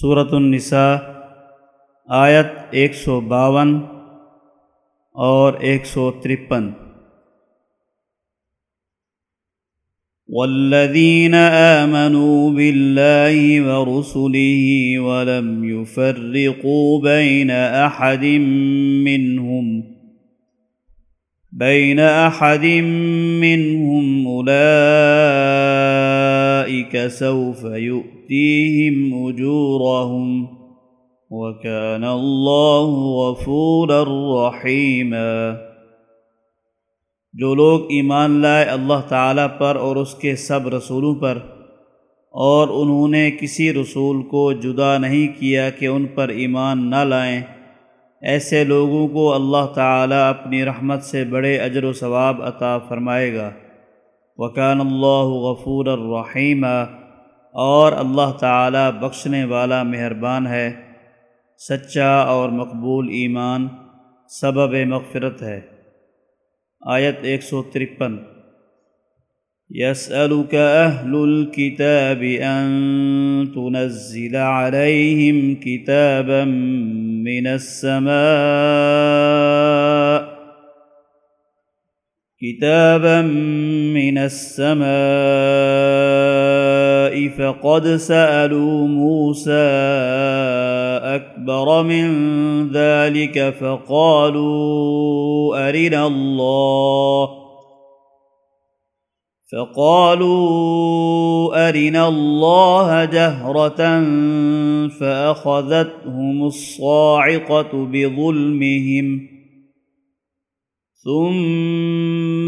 صورت النساء، آیت ایک سو باون اور ایک سو ترپن۔ والذين آمنوا بالله ورسله ولم يفرقوا بين أحد منهم، بين أحد منهم أولئك سوف يؤتيهم أجورهم وكان الله غفورا رحيما۔ جو لوگ ایمان لائے اللہ تعالیٰ پر اور اس کے سب رسولوں پر، اور انہوں نے کسی رسول کو جدا نہیں کیا کہ ان پر ایمان نہ لائیں، ایسے لوگوں کو اللہ تعالیٰ اپنی رحمت سے بڑے اجر و ثواب عطا فرمائے گا۔ وکان اللہ غفور الرحیمہ اور اللہ تعالیٰ بخشنے والا مہربان ہے، سچا اور مقبول ایمان سبب مغفرت ہے۔ آیت ایک سو ترپن۔ يسألك أهل الكتاب أن تنزل عليهم كتابا من السماء۔ كتابا من السماء فقد سألوا موسى أكبر من ذلك فقالوا أرنا الله فقالوا أرنا الله جهرة فأخذتهم الصاعقة بظلمهم ثم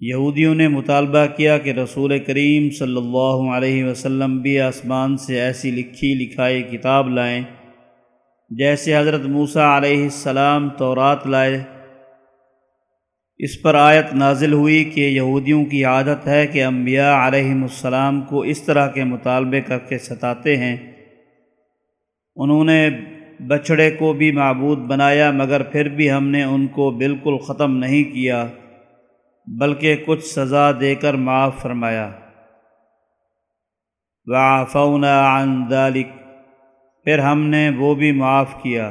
یہودیوں نے مطالبہ کیا کہ رسول کریم صلی اللہ علیہ وسلم بھی آسمان سے ایسی لکھی لکھائی کتاب لائیں جیسے حضرت موسیٰ علیہ السلام تورات لائے۔ اس پر آیت نازل ہوئی کہ یہودیوں کی عادت ہے کہ انبیاء علیہم السلام کو اس طرح کے مطالبے کر کے ستاتے ہیں۔ انہوں نے بچھڑے کو بھی معبود بنایا مگر پھر بھی ہم نے ان کو بالکل ختم نہیں کیا۔ بلکہ کچھ سزا دے کر معاف فرمایا۔ وعفونا عن ذلك۔ پھر ہم نے وہ بھی معاف کیا۔